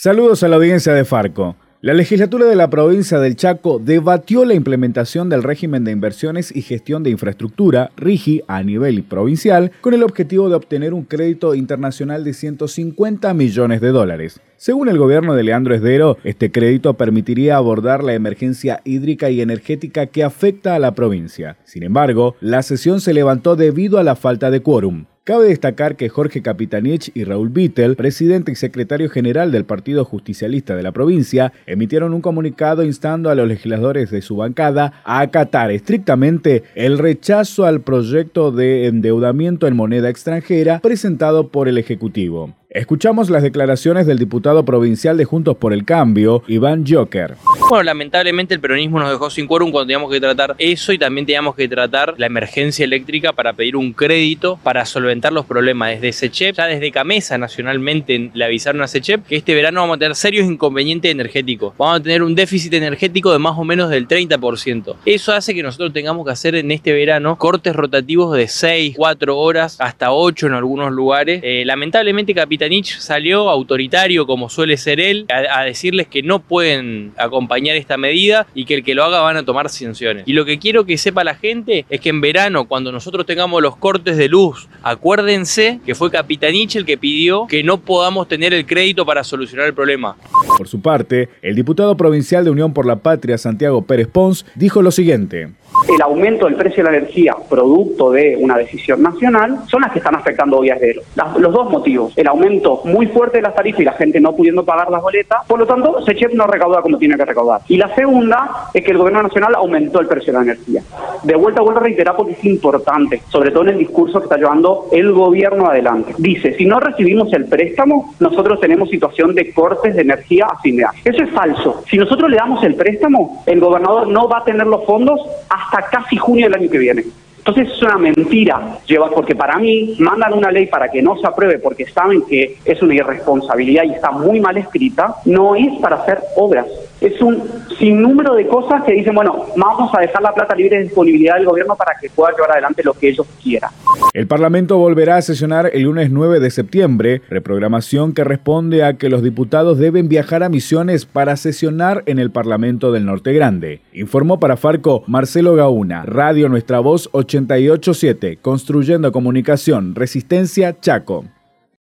Saludos a la audiencia de Farco. La legislatura de la provincia del Chaco debatió la implementación del régimen de inversiones y gestión de infraestructura, RIGI, a nivel provincial, con el objetivo de obtener un crédito internacional de 150 millones de dólares. Según el gobierno de Leandro Esdero, este crédito permitiría abordar la emergencia hídrica y energética que afecta a la provincia. Sin embargo, la sesión se levantó debido a la falta de quórum. Cabe destacar que Jorge Capitanich y Raúl Bittel, presidente y secretario general del Partido Justicialista de la provincia, emitieron un comunicado instando a los legisladores de su bancada a acatar estrictamente el rechazo al proyecto de endeudamiento en moneda extranjera presentado por el Ejecutivo. Escuchamos las declaraciones del diputado provincial de Juntos por el Cambio, Iván Joker. Bueno, lamentablemente el peronismo nos dejó sin quórum cuando teníamos que tratar eso y también teníamos que tratar la emergencia eléctrica para pedir un crédito para solventar los problemas desde SECHEP. Ya desde Camesa nacionalmente le avisaron a SECHEP que este verano vamos a tener serios inconvenientes energéticos. Vamos a tener un déficit energético de más o menos del 30%. Eso hace que nosotros tengamos que hacer en este verano cortes rotativos de 6, 4 horas hasta 8 en algunos lugares. Eh, lamentablemente, Capitanich salió autoritario, como suele ser él, a, decirles que no pueden acompañar esta medida y que el que lo haga van a tomar sanciones. Y lo que quiero que sepa la gente es que en verano, cuando nosotros tengamos los cortes de luz, acuérdense que fue Capitanich el que pidió que no podamos tener el crédito para solucionar el problema. Por su parte, el diputado provincial de Unión por la Patria, Santiago Pérez Pons, dijo lo siguiente el aumento del precio de la energía producto de una decisión nacional son las que están afectando hoy a Esdero. los dos motivos, el aumento muy fuerte de las tarifas y la gente no pudiendo pagar las boletas, por lo tanto, Sechep no recauda como tiene que recaudar. Y la segunda es que el gobierno nacional aumentó el precio de la energía. De vuelta, vuelvo a reiterar porque es importante, sobre todo en el discurso que está llevando el gobierno adelante. Dice, si no recibimos el préstamo, nosotros tenemos situación de cortes de energía a fin de año. Eso es falso. Si nosotros le damos el préstamo, el gobernador no va a tener los fondos hasta casi junio del año que viene. Entonces es una mentira, lleva, porque para mí mandan una ley para que no se apruebe porque saben que es una irresponsabilidad y está muy mal escrita, no es para hacer obras. Es un sinnúmero de cosas que dicen, bueno, vamos a dejar la plata libre de disponibilidad del gobierno para que pueda llevar adelante lo que ellos quieran. El Parlamento volverá a sesionar el lunes 9 de septiembre, reprogramación que responde a que los diputados deben viajar a misiones para sesionar en el Parlamento del Norte Grande. Informó para Farco Marcelo Gauna, Radio Nuestra Voz 887, Construyendo Comunicación, Resistencia Chaco.